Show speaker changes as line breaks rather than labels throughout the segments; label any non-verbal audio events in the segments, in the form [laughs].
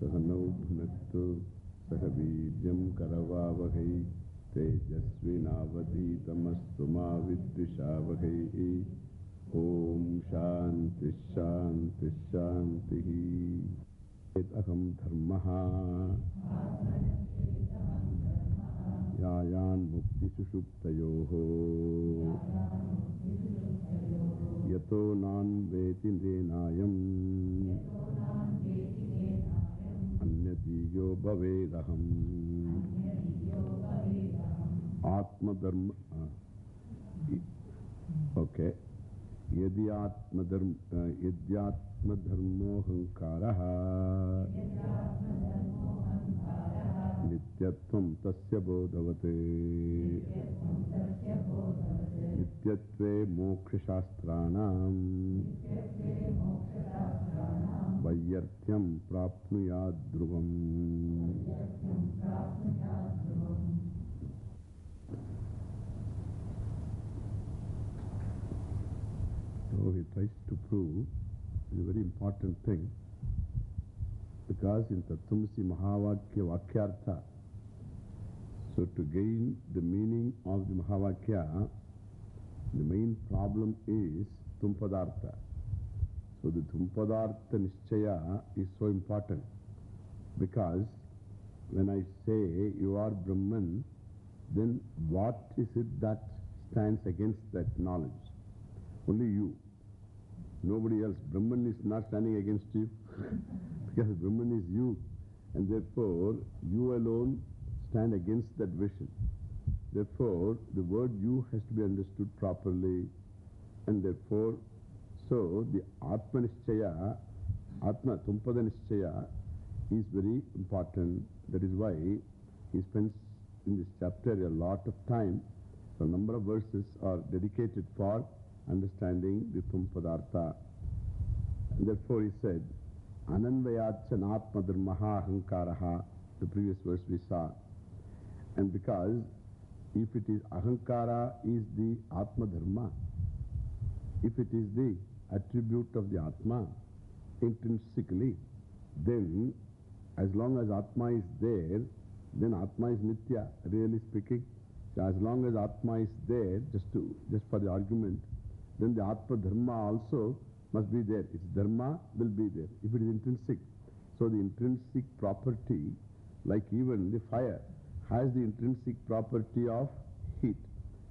सहनौनस्तु सह वीर करवावह, तेजस्वीनावधीतमस्तु मिषा वह ओम शांति शांति शांति अहम धर्म। यान्मुक्तिषुप्त यो नेति नाय Atma Dharma Yadi Atma Dharmo Hankaraha Vayyartyam Prapnuyad Dhruvam So he tries to prove a very important thing because in Tattvamasi Mahavakya Vakyartha, so to gain the meaning of the Mahavakya, the main problem is Tumpadartha. So the Tumpadartha Nischaya is so important because when I say you are Brahman, then what is it that stands against that knowledge? Only you. Nobody else. Brahman is not standing against you [laughs] because Brahman is you. And therefore, you alone stand against that vision. Therefore, the word you has to be understood properly. And therefore, so the Atma Nischaya, Atma Tumpada is very important. That is why he spends in this chapter a lot of time. A number of verses are dedicated for understanding the Tumpadartha. And therefore, he said, Ananvayatcha Natmadharmaha Ahankaraha, the previous verse we saw. And because if it is Ahankara is the Atma Dharma, if it is the attribute of the Atma intrinsically, then as long as Atma is there, then Atma is Nitya, really speaking. So as long as Atma is there, just, to, just for the argument, then the Atma Dharma also must be there. Its Dharma will be there if it is intrinsic. So the intrinsic property, like even the fire, has the intrinsic property of heat.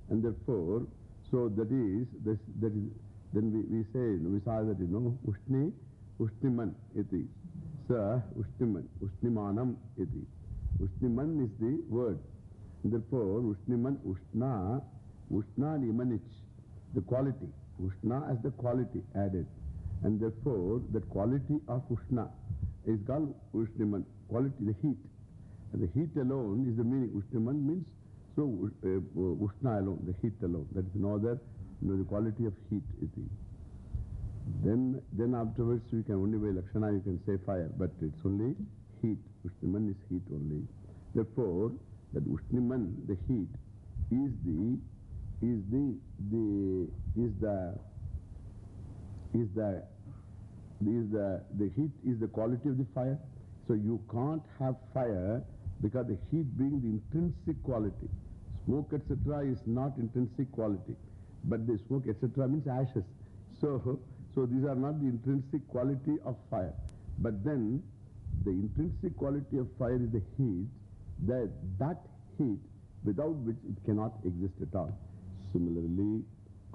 And therefore, so that is, this, that is then we, we say, we saw that, you know, Ushni, Ushniman iti. Sa, Ushniman, Ushnimanam iti. Ushniman is the word. Therefore, Ushniman, Ushna, Ushna Nimanich, the quality. Ushna as the quality added. And therefore, that quality of Ushna is called Ushniman, quality, the heat. And the heat alone is the meaning. Ushniman means, so uh, Ushna alone, the heat alone. That is no other, know, the quality of heat. Iti. Then, then afterwards we can only by Lakshana you can say fire, but it's only heat. Ushniman is heat only. Therefore, that Ushniman, the heat, is the is the, the, is the, is the, is the, the heat is the quality of the fire. So you can't have fire because the heat being the intrinsic quality. Smoke etc. is not intrinsic quality. But the smoke etc. means ashes. [laughs] So, so these are not the intrinsic quality of fire. But then the intrinsic quality of fire is the heat, that, that heat without which it cannot exist at all. Similarly,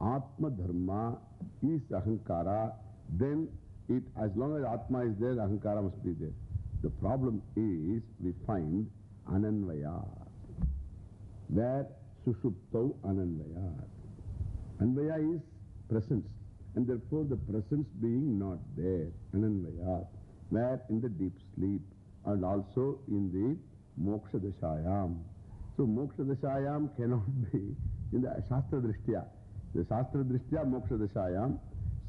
Atma Dharma is Ahankara, then it, as long as Atma is there, Ahankara must be there. The problem is we find Ananvayat, where Sushuptau Ananvayat. Anvaya is presence, and therefore the presence being not there, Ananvayat, where in the deep sleep and also in the Moksha Dashayam. So Moksha Dashayam cannot [laughs] be in the Shastra Drishtya. The Shastra Drishtya Moksha Dashayam.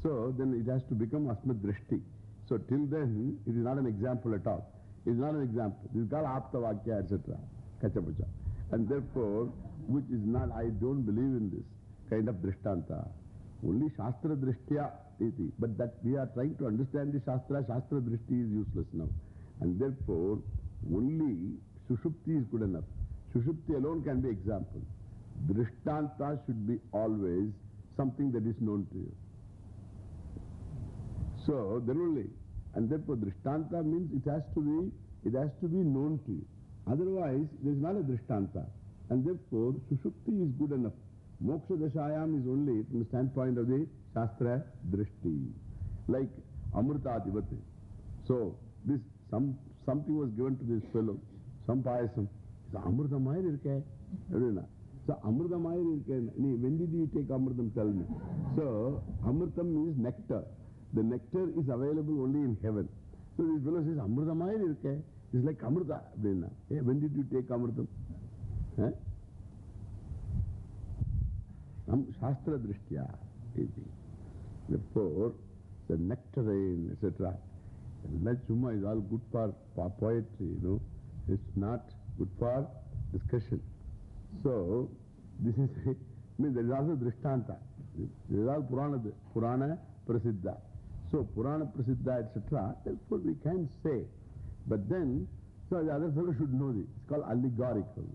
So then it has to become Asmat Drishti. So till then it is not an example at all. It is not an example. This is called Apta Vakya, etc. Kachapacha. And therefore, which is not, I don't believe in this kind of Drishtanta. Only Shastra Drishtya iti. But that we are trying to understand the Shastra, Shastra Drishti is useless now. And therefore, only Sushupti is good enough. Sushupti alone can be example. Drishtanta should be always something that is known to you. So, then only. And therefore, Drishtanta means it has to be, it has to be known to you. Otherwise, there is not a Drishtanta. And therefore, Sushupti is good enough. Moksha Dashayam is only from the standpoint of the Shastra Drishti. Like Amrutadivati. So, this, some, something was given to this fellow, some payasam. So, Amrutamaya irke. So, Amrutamaya irke. When did you take Amrutam? Tell me. So, Amrutam means nectar. The nectar is available only in heaven. So, this fellow says, Amrutamaya irke. It's like Amruta. Hey, when did you take Amrutam? Eh? Shastra Drishtya. Therefore, the nectarine, etc. Lachuma is all good for poetry, you know. It's not good for discussion. So, this is, [laughs] I mean, there is also Drishtanta. This is all Purana, Purana Prasiddha. So, Purana Prasiddha, etc. Therefore, we can say. But then, so the other fellow should know this. It's called allegorical.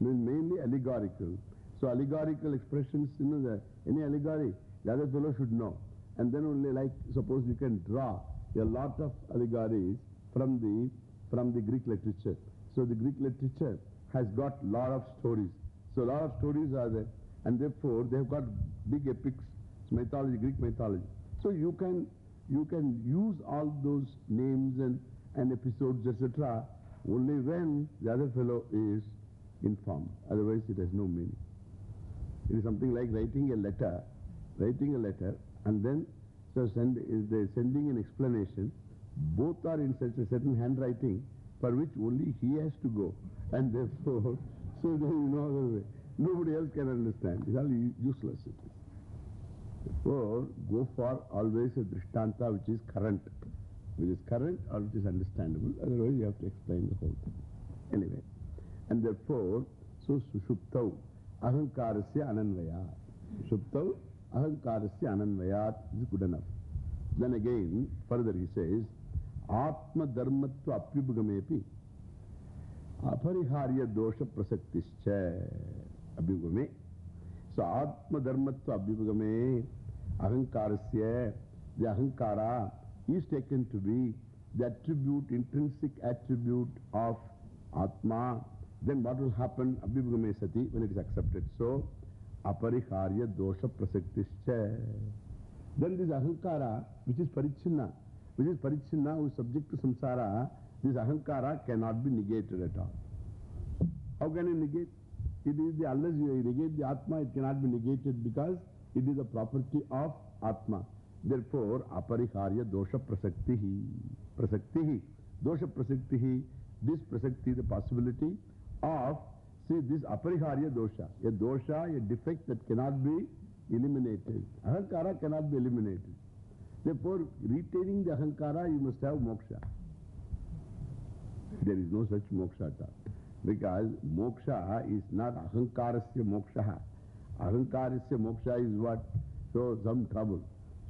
I mean, mainly allegorical. So, allegorical expressions, you know, any allegory, the other fellow should know. And then only like, suppose you can draw a lot of allegories from the, from the Greek literature. So, the Greek literature has got lot of stories. So, lot of stories are there. And therefore, they have got big epics, mythology, Greek mythology. So, you can, you can use all those names and, and episodes, etc. only when the other fellow is informed. Otherwise, it has no meaning. It is something like writing a letter, writing a letter, and then so send, they sending an explanation. Both are in such a certain handwriting for which only he has to go. And therefore, [laughs] so there is no other way. Nobody else can understand. It's all useless. It is. Therefore, go for always a drishtanta which is current. Which is current or which is understandable. Otherwise, you have to explain the whole thing. Anyway. And therefore, so sushuptau. Apyubhagamepi apariharya dosha prasaktischa abhyugame. So Atma dharmatva abhyugame ahankarasya, the ahankara is taken to be the attribute, intrinsic attribute of Atma then what will happen? Abhibhagame sati when it is accepted. So, apariharya dosha prasaktischa. Then this ahankara, which is parichinna, which is parichinna, who is subject to samsara, this ahankara cannot be negated at all. How can you negate? It is the, unless you negate the Atma, it cannot be negated because it is a property of Atma. Therefore, apariharya dosha prasaktihi. Prasaktihi. Dosha prasaktihi. This prasakti, the possibility of, see, this apariharya dosha, a dosha, a defect that cannot be eliminated. Ahankara cannot be eliminated. Therefore, retaining the ahankara, you must have moksha. There is no such moksha at all. Because moksha is not ahankarasya moksha. Ahankarasya moksha is what? So, some trouble.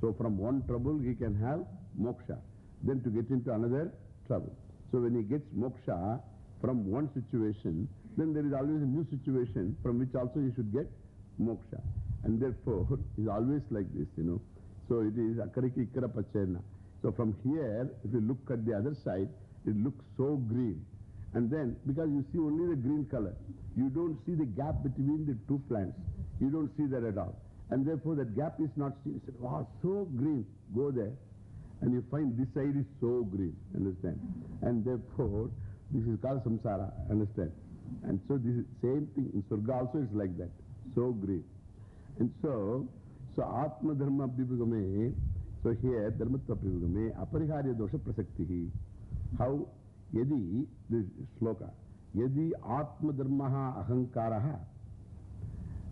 So, from one trouble, he can have moksha. Then to get into another trouble. So, when he gets moksha, from one situation, then there is always a new situation from which also you should get moksha. And therefore, [laughs] it's always like this, you know. So it is akariki ikkara pachena. So from here, if you look at the other side, it looks so green. And then, because you see only the green color, you don't see the gap between the two plants. You don't see that at all. And therefore, that gap is not seen. You wow, so green. Go there. And you find this side is so green. Understand? And therefore, this is called samsara, understand? And so this is same thing in Surga also is like that. So great. And so, so Atma Dharma Abhibhagame, so here Dharmatva Abhibhagame, Apariharya Dosha Prasaktihi. How, Yadi, this sloka, Yadi Atma Dharmaha Ahankaraha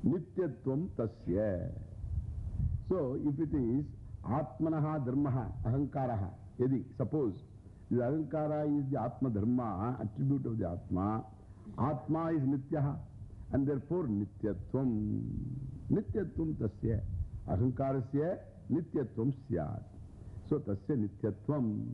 Nityatvam Tasya. So if it is Atmanaha Dharmaha Ahankaraha, Yadi, suppose The Ahankara is the Atma Dharma, attribute of the Atma. Atma is Nityaha. And therefore Nityatvam. Nityatvam tasya. Ahankarasya nityatvam syat. So tasya nityatvam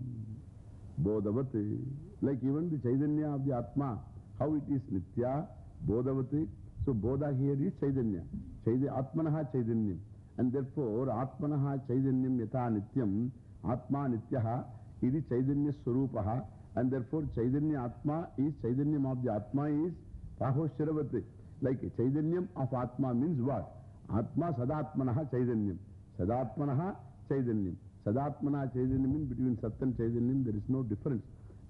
bodhavati. Like even the Chaitanya of the Atma, how it is nitya, bodhavati. So bodha here is Chaitanya. Chaitanya Atmanaha Chaitanyam. And therefore Atmanaha Chaitanyam yatha nityam, Atma nityaha, iti Chaitanya Swarupaha. And therefore Chaitanya Atma is Chaitanyam of the Atma is Rahosharavati. Like Chaitanyam of Atma means what? Atma Sadatmanaha Chaitanyam. Sadatmanaha Chaitanyam. Sadatmana Chaitanyam means between Sat and Chaitanyam there is no difference.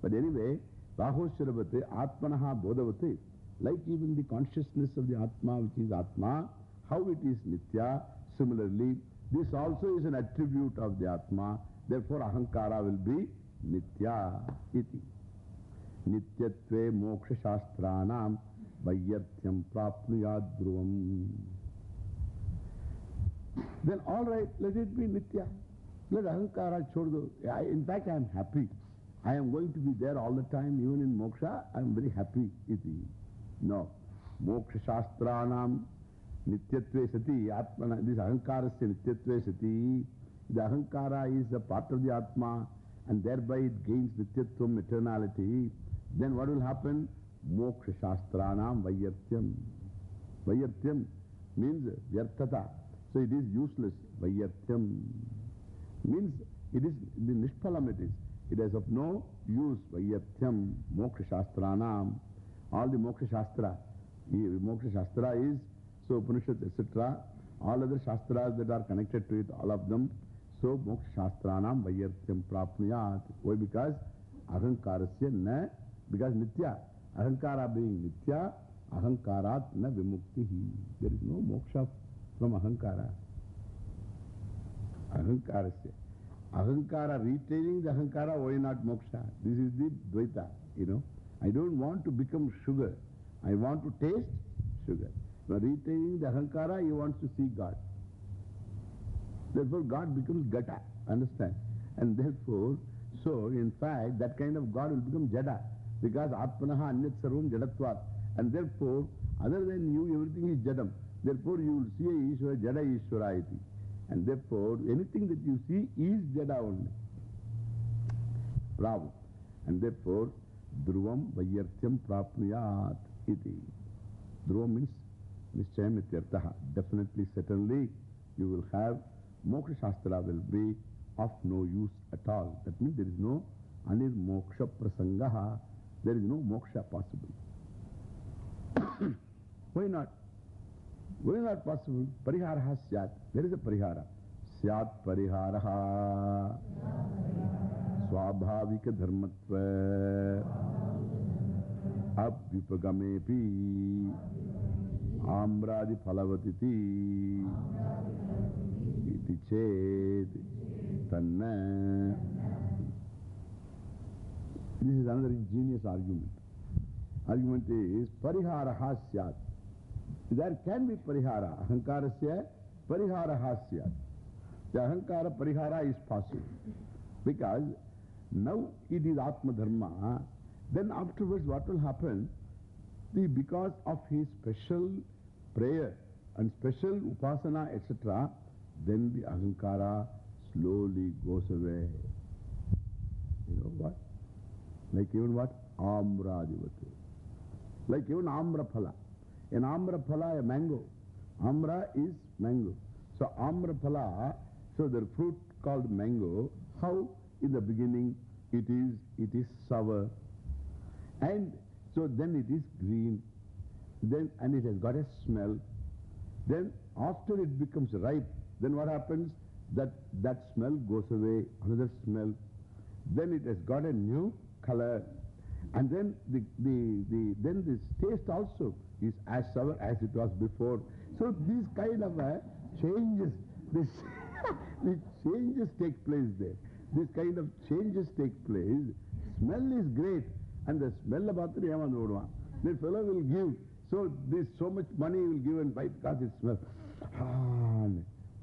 But anyway, Rahosharavati, Atmanaha Bodhavati. Like even the consciousness of the Atma, which is Atma, how it is Nitya, similarly, this also is an attribute of the Atma. Therefore, Ahankara will be Nitya iti. Nityatve moksha shastranam vayyarthyam prapnuyad dhruvam. Then all right, let it be Nitya. Let Ahankara chordo. In fact, I am happy. I am going to be there all the time, even in moksha. I am very happy iti. No. Moksha shastranam nityatve sati. Atmana, this Ahankarasya nityatve sati. The Ahankara is a part of the Atma and thereby it gains nityatvam, eternality. Then what will happen? Moksha shastranam vayyartyam. Vayyartyam means vyartata. So it is useless. Vayyartyam means it is the nishpalam it is. It is of no use. Vayyartyam moksha shastranam. All the moksha shastra. Moksha shastra is so Upanishads etc. All other shastras that are connected to it, all of them. So moksha shastranam vayyartyam prapnuyat. Why? Because ahankarasya na. Because nitya. Ahankara being nitya. Ahankarat na vimuktihi. There is no moksha from ahankara. Ahankarasya. Ahankara, retaining the ahankara, why not moksha? This is the dvaita, you know. I don't want to become sugar. I want to taste sugar. Now retaining the ahankara, he wants to see God. Therefore God becomes gata, understand? And therefore, so in fact, that kind of God will become jada. Because atmanaha anyat sarvam jadatvat. And therefore, other than you, everything is jadam. Therefore, you will see a Ishvara, jada Ishvara. And therefore, anything that you see is jada only. Bravo. And therefore, dhruvam vayyartyam prapnuyat iti. Dhruvam means nischayam ityartaha. Definitely, certainly, you will have moksha shastra will be of no use at all. That means there is no anir moksha prasangaha. There is no moksha possible. Why not? Why not possible? Pariharaha syat. There is a parihara. Syat pariharaha. Swabhavika dharmatva. Abhyupagamepi. Amradi palavatiti. Iti ched. Tanna. This is another ingenious argument. Argument is pariharaha syat. There can be parihara. Ahankarasya pariharaha syat. The ahankara parihara is possible. Because now it is Atma Dharma. Then afterwards what will happen? The, because of his special prayer and special upasana etc. Then the ahankara slowly goes away. You know what? Like even what? Amradivati. Like even Amraphala. An Amraphala, a mango. Amra is mango. So Amraphala, so the fruit called mango, how in the beginning it is, it is sour. And so then it is green. Then, and it has got a smell. Then after it becomes ripe, then what happens? That, that smell goes away, another smell. Then it has got a new color. And then the, the, the, then this taste also is as sour as it was before. So these kind of uh, changes, this, [laughs] the changes take place there. This kind of changes take place. Smell is great. And the smell the Yaman The fellow will give. So this so much money will give and buy because it smells.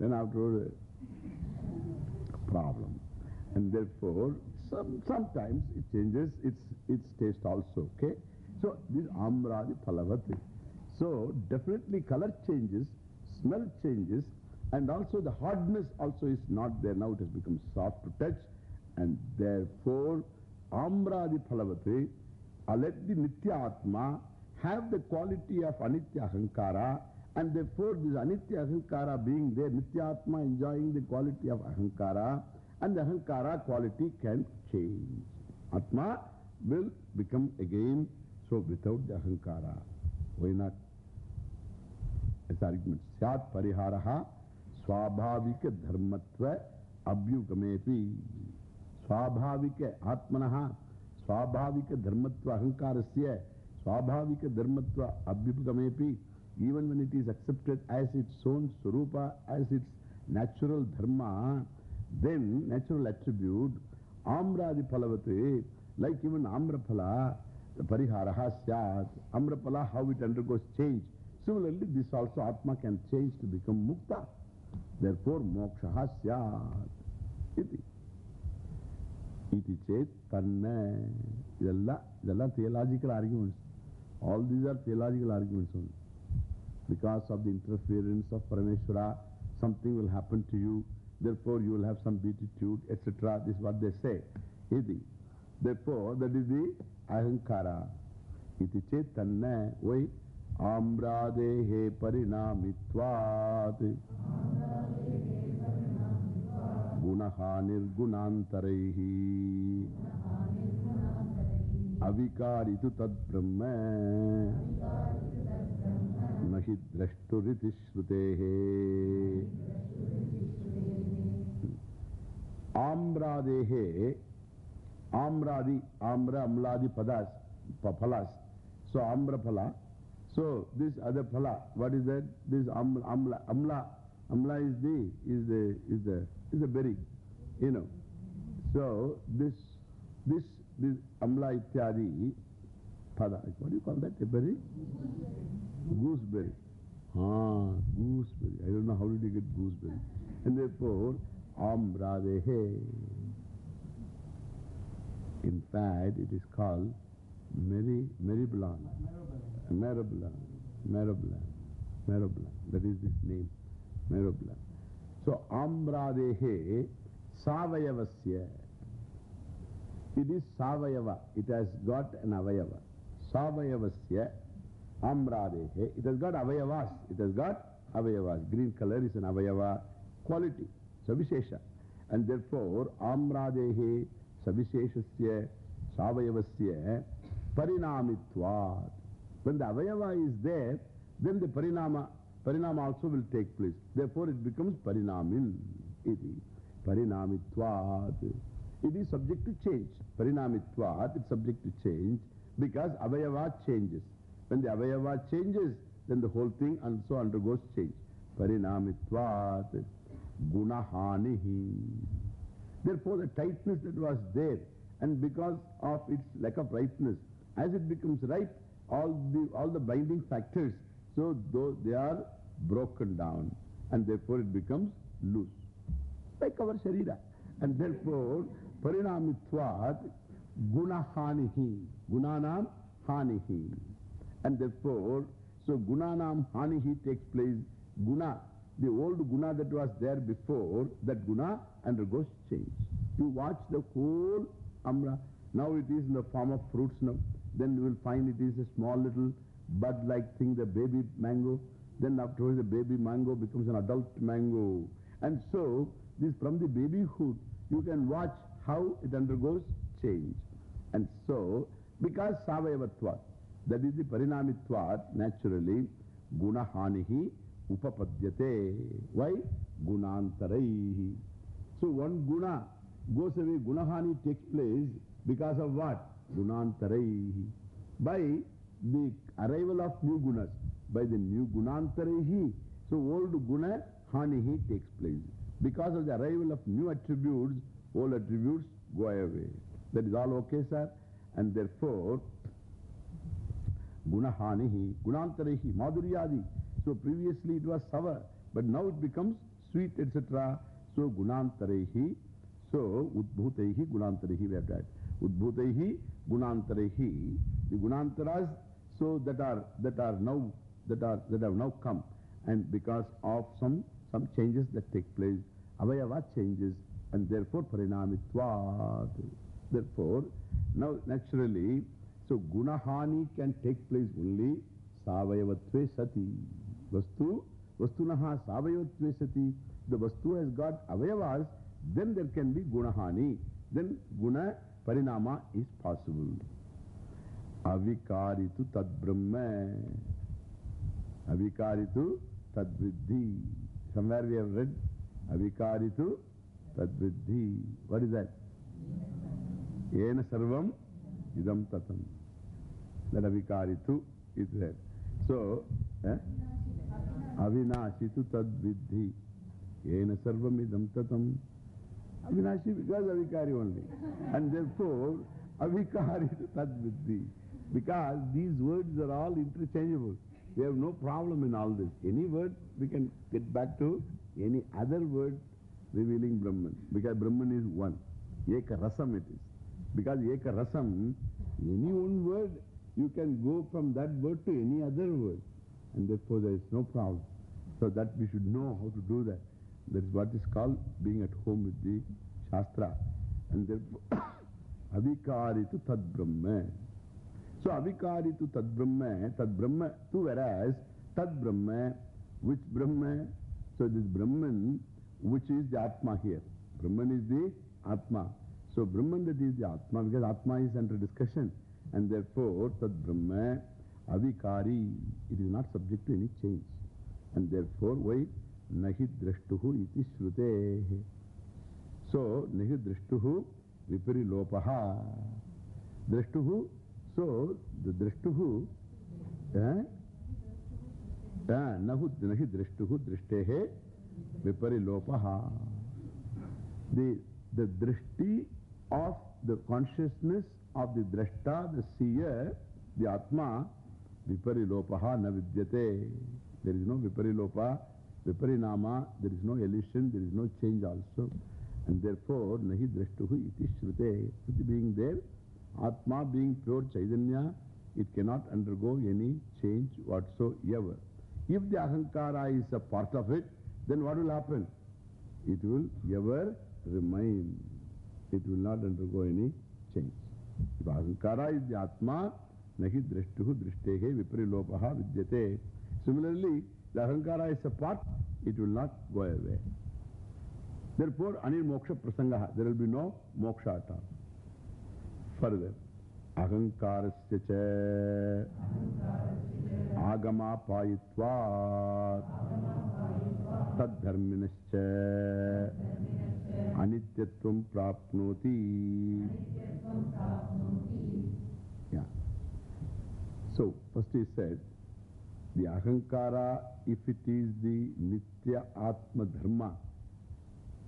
Then afterward, uh, problem. And therefore, some, sometimes it changes its, its taste also. Okay? So this Amradi Palavati. So definitely color changes, smell changes, And also the hardness also is not there. Now it has become soft to touch. And therefore, Amradi Phalavati, let the Nitya Atma have the quality of Anitya Ahankara. And therefore, this Anitya Ahankara being there, Nitya Atma enjoying the quality of Ahankara, and the Ahankara quality can change. Atma will become again so without the Ahankara. Why not? As argument. Syat Pariharaha Swabhavika Dharmatva Abhyugamepi. Swabhavika Atmanaha Swabhavika Dharmatva Ahankarasya Swabhavika Dharmatva Abhyugamepi. Even when it is accepted as its own Surupa, as its natural Dharma, then natural attribute, Amradi Palavati, like even Amrapala, Pariharaha Syat, Amrapala, how it undergoes change. Similarly, this also Atma can change to become Mukta. Therefore, Moksha Syat. Iti. Iti chet tanna. Idella theological arguments. All these are theological arguments only. Because of the interference of Parameshwara, something will happen to you. Therefore, you will have some beatitude, etc. This is what they say. Iti. Therefore, that is the Ahankara. Iti chet tanna. Why? Amradehe parinamitvat. Gunaha nirgunantaraihi. Avikaritu tad brahma. Nahi drashturiti shrutehe. Amradehe. Amradi, Amra, Amladi padas, phalas. So Amra phala. So this other phala, what is that? This Amla, Amla, Amla, Amla is the, is the, is the, is the berry, you know. So this, this, this Amla ityadi, pada, what do you call that? A berry? Gooseberry. Ah, gooseberry. I don't know how did you get gooseberry. And therefore, Amradehe. In fact, it is called Meri, Meriblan. Meriblan. Meriblan. Meriblan. That is this name. Meriblan. So, Amradehe Savayavasya. It is Savayava. It has got an Avayava. Savayavasya Amradehe. It has got Avayavas. It has got Avayavas. Green color is an Avayava quality. Savishesha. And therefore, Amradehe Savisheshasya Savayavasya Parinamitvat. When the Avayava is there, then the Parinama, Parinama also will take place. Therefore, it becomes Parinamin. Iti. Parinamitvat. It is subject to change. Parinamitvat, it's subject to change because Avayava changes. When the Avayava changes, then the whole thing also undergoes change. Parinamitvat. Gunahanihi. Therefore, the tightness that was there, and because of its lack of ripeness, as it becomes ripe, all the, all the binding factors, so though they are broken down, and therefore it becomes loose. Like our Sharira. And therefore, Parinamitvat Gunahanihi. Gunanam Hanihi. And therefore, so guna Gunanam Hanihi takes place. Guna, the old Guna that was there before, that Guna undergoes change. You watch the whole Amra. Now it is in the form of fruits now. Then you will find it is a small little bud-like thing, the baby mango. Then afterwards the baby mango becomes an adult mango. And so, this from the babyhood, you can watch how it undergoes change. And so, because Savayavatvat, that is the Parinamitvat, naturally, Gunahanihi Upapadyate. Why? Gunantaraihi. So one Guna goes away, Gunahani takes place because of what? Gunantaraihi. By the arrival of new Gunas, by the new Gunantaraihi, so old Guna Hanihi takes place. Because of the arrival of new attributes, old attributes go away. That is all okay, sir? And therefore, Gunahanihi, Gunantarehi, Madhuryadi. So previously it was sour, but now it becomes sweet, etc. So Gunantarehi, so Udbhutehi, Gunantarehi, we have that. Udbhutehi, Gunantarehi, the Gunantaras, so that are, that are now, that are, that have now come. And because of some some changes that take place. Avayava changes and therefore parinamitvat. Therefore, now naturally, so gunahani can take place only savayavatve sati. Vastu, vastunaha savayavatve sati. The vastu has got avayavas, then there can be gunahani. Then guna parinama is possible. Avikaritu tad brahma. Avikaritu tad vidhi. Somewhere we have read Avikaritu tad vidhi. What is that? Yena sarvam idam tatam. That avikaritu is there. So, eh? avinashitu tad vidhi. Yena sarvam idam tatam. Avinashi because avikari only. And therefore, avikaritu tad vidhi. Because these words are all interchangeable. We have no problem in all this. Any word we can get back to any other word revealing Brahman. Because Brahman is one. Eka rasam it is. Because Eka rasam, any one word, you can go from that word to any other word. And therefore there is no problem. So that we should know how to do that. That is what is called being at home with the Shastra. And therefore, [coughs] avikaritu tad brahma. So avikaritu tad brahma, tad brahma, tu whereas tad brahma, which brahma? So this Brahman, which is the Atma here. Brahman is the Atma. So Brahman that is the Atma, because Atma is under discussion. And therefore, Tad Brahma, Avikari, it is not subject to any change. And therefore, why? Nahi drashtuhu iti shrute. So, Nahi drashtuhu vipari lopaha. Drashtuhu, so the drashtuhu, eh? Ah, nahu, nahi drashtuhu drashtehe vipari lopaha. The, the drishti of the consciousness of the drashta, the seer, the Atma, viparilopaha na vidyate. There is no viparilopa, viparinama, there is no elision, there is no change also. And therefore, nahi drashtuhu iti shrute. Shruti being there, Atma being pure Chaitanya, it cannot undergo any change whatsoever. If the Ahankara is a part of it, then what will happen? It will ever remain. It will not undergo any. If is the Atma, nahi drashtuhu drashtehe viparilopaha vidyate. Similarly, the Ahankara is a part, it will not go away. Therefore, anil moksha prasangaha, there will be no moksha at all. Further, ahankarasya cha agama payitvat tad dharminascha anityatvam prapnoti. Yeah. So, first he said, the ahankara, if it is the nitya atma dharma,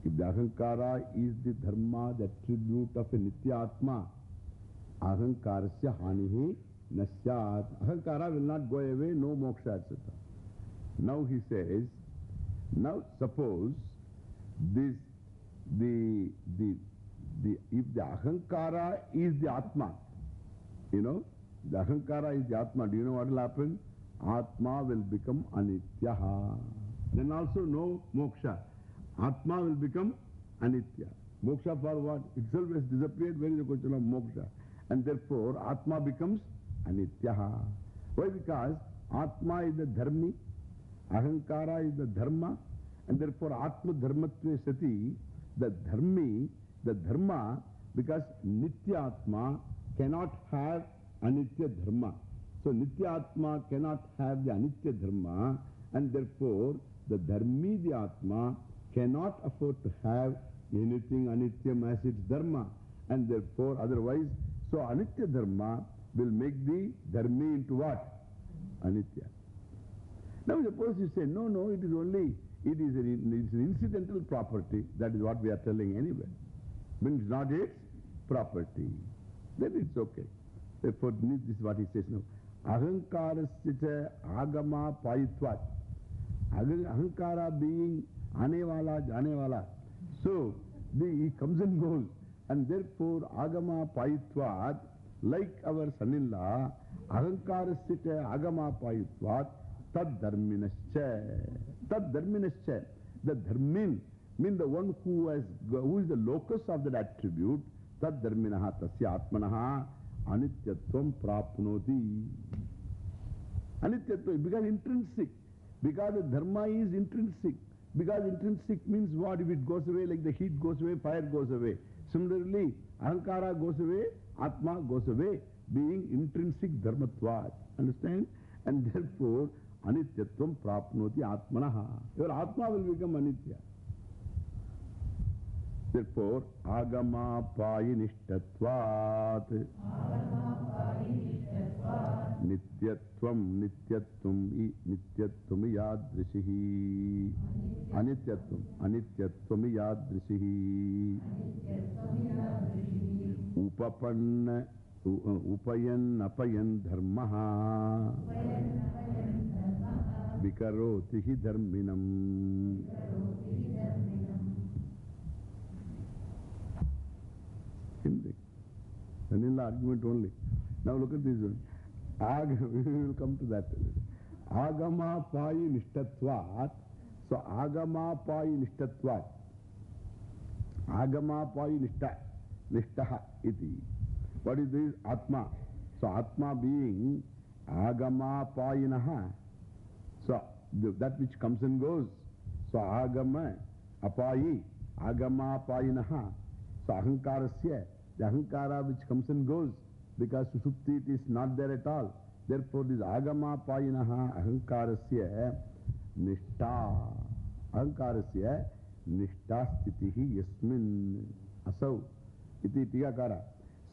if the ahankara is the dharma, the attribute of a nitya atma, ahankarasya hanihi nasyat. Ahankara will not go away, no moksha, etc. Now he says, now suppose this, the, the, the, if the ahankara is the atma, you know, the ahankara is the atma, do you know what will happen? Atma will become anityaha. Then also no moksha. Atma will become anitya. Moksha for what? Itself has disappeared. Where is the question of moksha? And therefore, Atma becomes anityaha. Why? Because Atma is the dharmi, Ahankara is the dharma, and therefore Atma dharmatve sati, the dharmi, the dharma, because Nitya Atma cannot have anitya dharma. So Nitya Atma cannot have the anitya dharma, and therefore the dharmi, the Atma, cannot afford to have anything anityam as its dharma. And therefore, otherwise, so anitya dharma will make the dharmi into what? Anitya. Now suppose you say, no, no, it is only, it is an, it's an incidental property. That is what we are telling anyway. Means not its property. Then it's okay. Therefore, this is what he says now. Ahankarasya agama payitvat. Ahankara being anewala, janewala. So, the, he comes and goes. And therefore, agama payitvat, like our son-in-law, agama payitvat, tad dharminascha. Tad dharminascha. the dharmin, mean the one who, has, who is the locus of that attribute, tad dharminaha tasya atmanaha anityatvam prapnoti. Anityatvam, because intrinsic. Because the dharma is intrinsic. Because intrinsic means what? If it goes away, like the heat goes away, fire goes away. Similarly, ahankara goes away, atma goes away, being intrinsic dharmatvat. Understand? And therefore, anityatvam yadrishihi. Upapanna, upayan apayan dharmaha. Atma being agama payinaha. So the, that which comes and goes. So agama apayi. Agama payinaha. So ahankarasya. The ahankara which comes and goes. Because Sushupti it is not there at all. Therefore, this agama payinaha ahankarasya nishta. Ahankarasya nishta stitihi yasmin asau. Iti tigakara.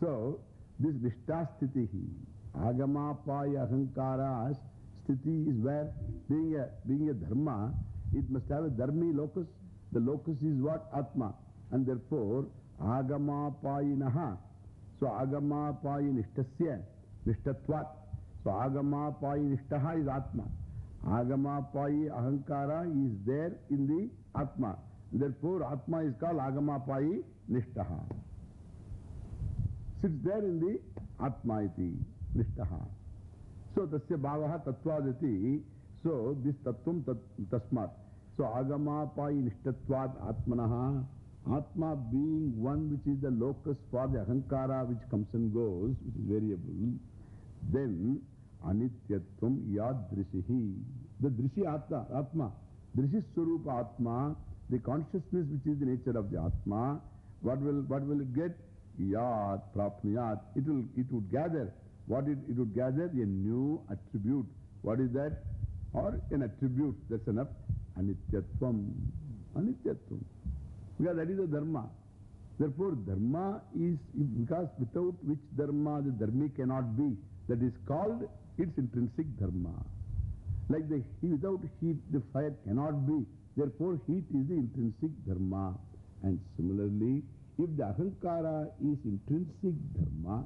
So, this nishta stitihi, agama paya ahankara's stiti is where, being a, being a dharma, it must have a dharmi locus. The locus is what? Atma. And therefore, agama payinaha. So, agama payi nishtasya, nishtatvat. So, agama payi nishtaha is Atma. Agama payi ahankara is there in the Atma. Therefore, Atma is called agama payi nishtaha. Sits there in the Atma iti, nishtaha. So, tasya bhavaha tattvadati. So, this tattvam tat, tasmat. So, agama payi nishtatvad atmanaha. Atma being one which is the locus for the ahankara which comes and goes, which is variable, then anityatvam yadrishihi. The drishi atma, atma, drishi swarupa atma, the consciousness which is the nature of the atma, what will, what will it get? Yad, prapniyat. It will, it would gather. What it, it would gather? A new attribute. What is that? Or an attribute. That's enough. Anityatvam. Anityatvam. Because that is a dharma. Therefore, dharma is, because without which dharma the dharmi cannot be. That is called its intrinsic dharma. Like the without heat the fire cannot be. Therefore, heat is the intrinsic dharma. And similarly, if the ahankara is intrinsic dharma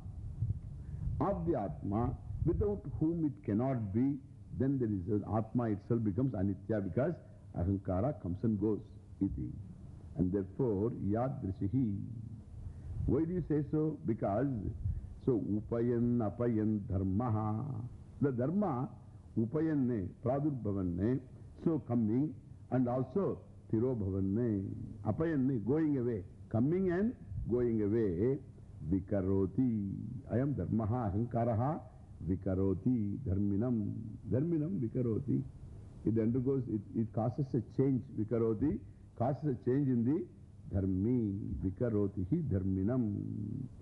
of the atma, without whom it cannot be, then there is an atma itself becomes anitya because ahankara comes and goes. Iti. And therefore, yadrishihi. Why do you say so? Because, so upayan apayan dharmaha. The dharma, upayanne, pradurbhavanne, so coming, and also tirobhavanne, apayanne, going away. Coming and going away, vikaroti. I am dharmaha, ahankaraha, vikaroti, dharminam. Dharminam vikaroti. It undergoes, it, it causes a change, vikaroti. causes a change in the dharmi, vikarotihi dharminam.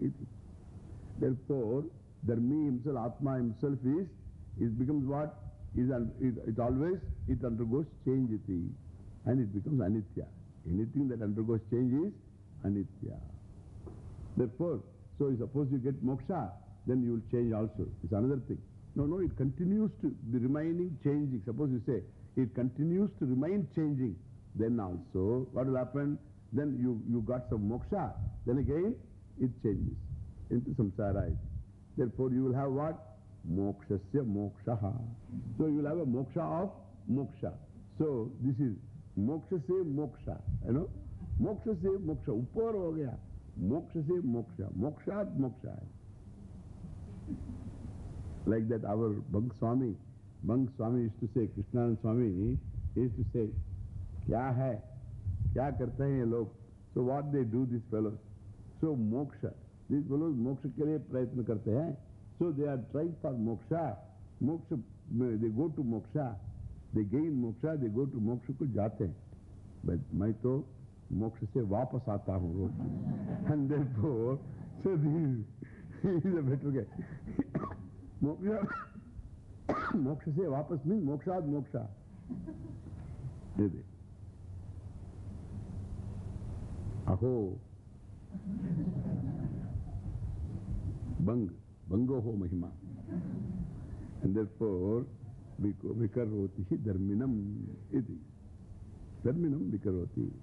Iti. Therefore, dharmi himself, atma himself is, it becomes what? Is it, it always, it undergoes change iti. And it becomes anitya. Anything that undergoes change is anitya. Therefore, so suppose you get moksha, then you will change also. It's another thing. No, no, it continues to, be remaining changing. Suppose you say, it continues to remain changing. Then also, what will happen? Then you, you got some moksha. Then again, it changes into samsara. Therefore, you will have what? Mokshasya mokshaha. So, you will have a moksha of moksha. So, this is moksha se moksha. You know? Moksha se moksha. Upar ho gaya. Moksha se moksha. Mokshat moksha. Like that, our Bhang Swami, Bhang Swami used to say, Krishnanand Swami used to say, क्या है क्या करते हैं ये लोग? So what they do, these fellows? So moksha. These fellows moksha के लिए प्रयत्न करते हैं. So they are trying for moksha. Moksha, they go to moksha. They gain moksha, they go to moksha जाते हैं. But मैं तो मोक्ष से वापस आता हूँ रोज। एंड देयरफॉर सो मोक्ष से वापस मीन मोक्षाद मोक्षा। दे दे। अहो। बंग, बंगो हो महिमा। एंड देयरफॉर विकरोति धर्मिनम। इति। धर्मिनम विकरोति।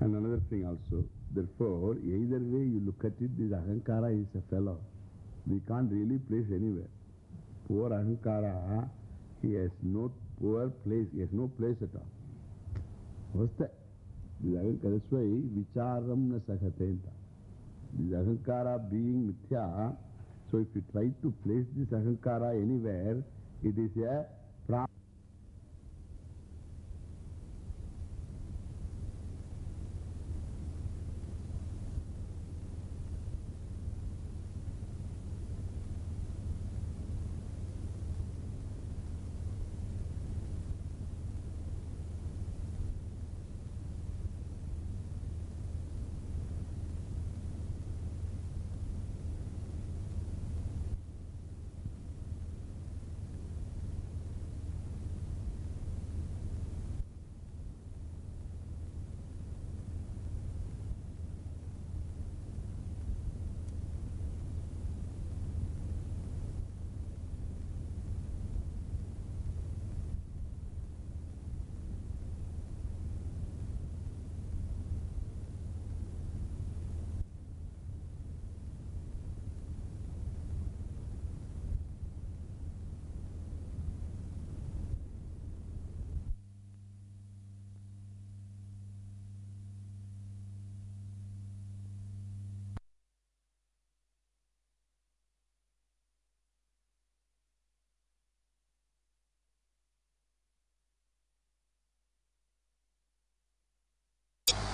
And another thing also, therefore, either way you look at it, this Ahankara is a fellow. We can't really place anywhere. Poor Ahankara, he has no poor place, he has no place at all. What's that? This Ahankara, that's why Vicharam na Sakatenta. This Ahankara being Mithya, so if you try to place this Ahankara anywhere, it is a problem.